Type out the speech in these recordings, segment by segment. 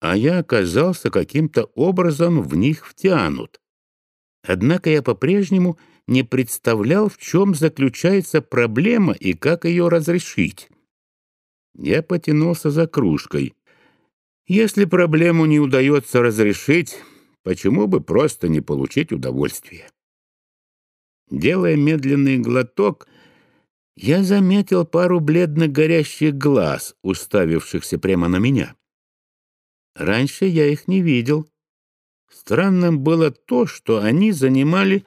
а я оказался каким-то образом в них втянут. Однако я по-прежнему не представлял, в чем заключается проблема и как ее разрешить. Я потянулся за кружкой. Если проблему не удается разрешить, почему бы просто не получить удовольствие? Делая медленный глоток, я заметил пару бледно горящих глаз, уставившихся прямо на меня. Раньше я их не видел. Странным было то, что они занимали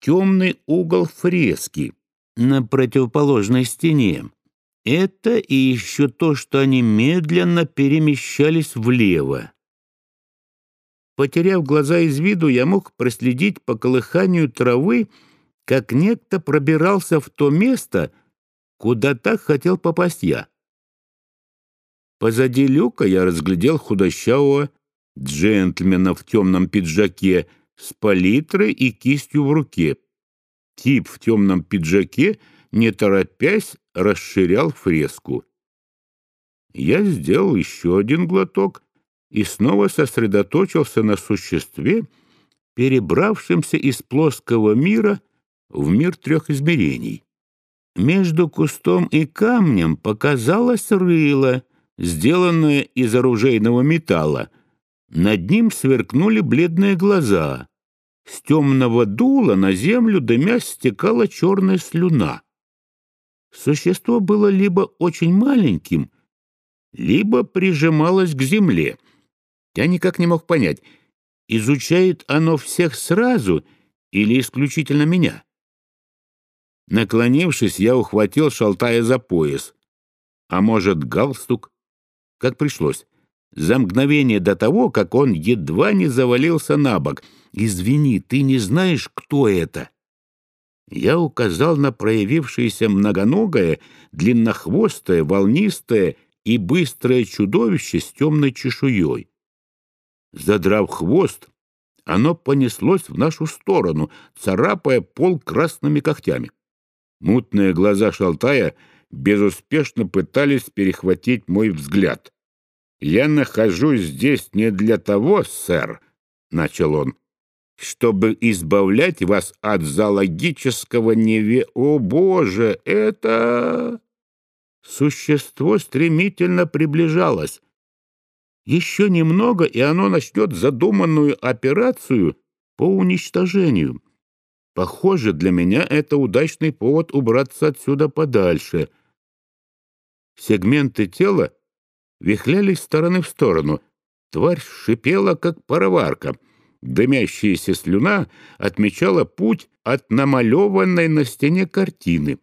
темный угол фрески на противоположной стене. Это и еще то, что они медленно перемещались влево. Потеряв глаза из виду, я мог проследить по колыханию травы, как некто пробирался в то место, куда так хотел попасть я. Позади люка я разглядел худощавого джентльмена в темном пиджаке с палитрой и кистью в руке. Тип в темном пиджаке, не торопясь, расширял фреску. Я сделал еще один глоток и снова сосредоточился на существе, перебравшемся из плоского мира в мир трех измерений. Между кустом и камнем показалось рыло, сделанное из оружейного металла. Над ним сверкнули бледные глаза. С темного дула на землю дымясь стекала черная слюна. Существо было либо очень маленьким, либо прижималось к земле. Я никак не мог понять, изучает оно всех сразу или исключительно меня. Наклонившись, я ухватил Шалтая за пояс. А может, галстук? Как пришлось. За мгновение до того, как он едва не завалился на бок. «Извини, ты не знаешь, кто это?» Я указал на проявившееся многоногое, длиннохвостое, волнистое и быстрое чудовище с темной чешуей. Задрав хвост, оно понеслось в нашу сторону, царапая пол красными когтями. Мутные глаза Шалтая безуспешно пытались перехватить мой взгляд. «Я нахожусь здесь не для того, сэр», — начал он, «чтобы избавлять вас от зоологического неве... О, Боже, это...» Существо стремительно приближалось. Еще немного, и оно начнет задуманную операцию по уничтожению. Похоже, для меня это удачный повод убраться отсюда подальше. Сегменты тела вихлялись стороны в сторону. Тварь шипела, как пароварка. Дымящаяся слюна отмечала путь от намалеванной на стене картины.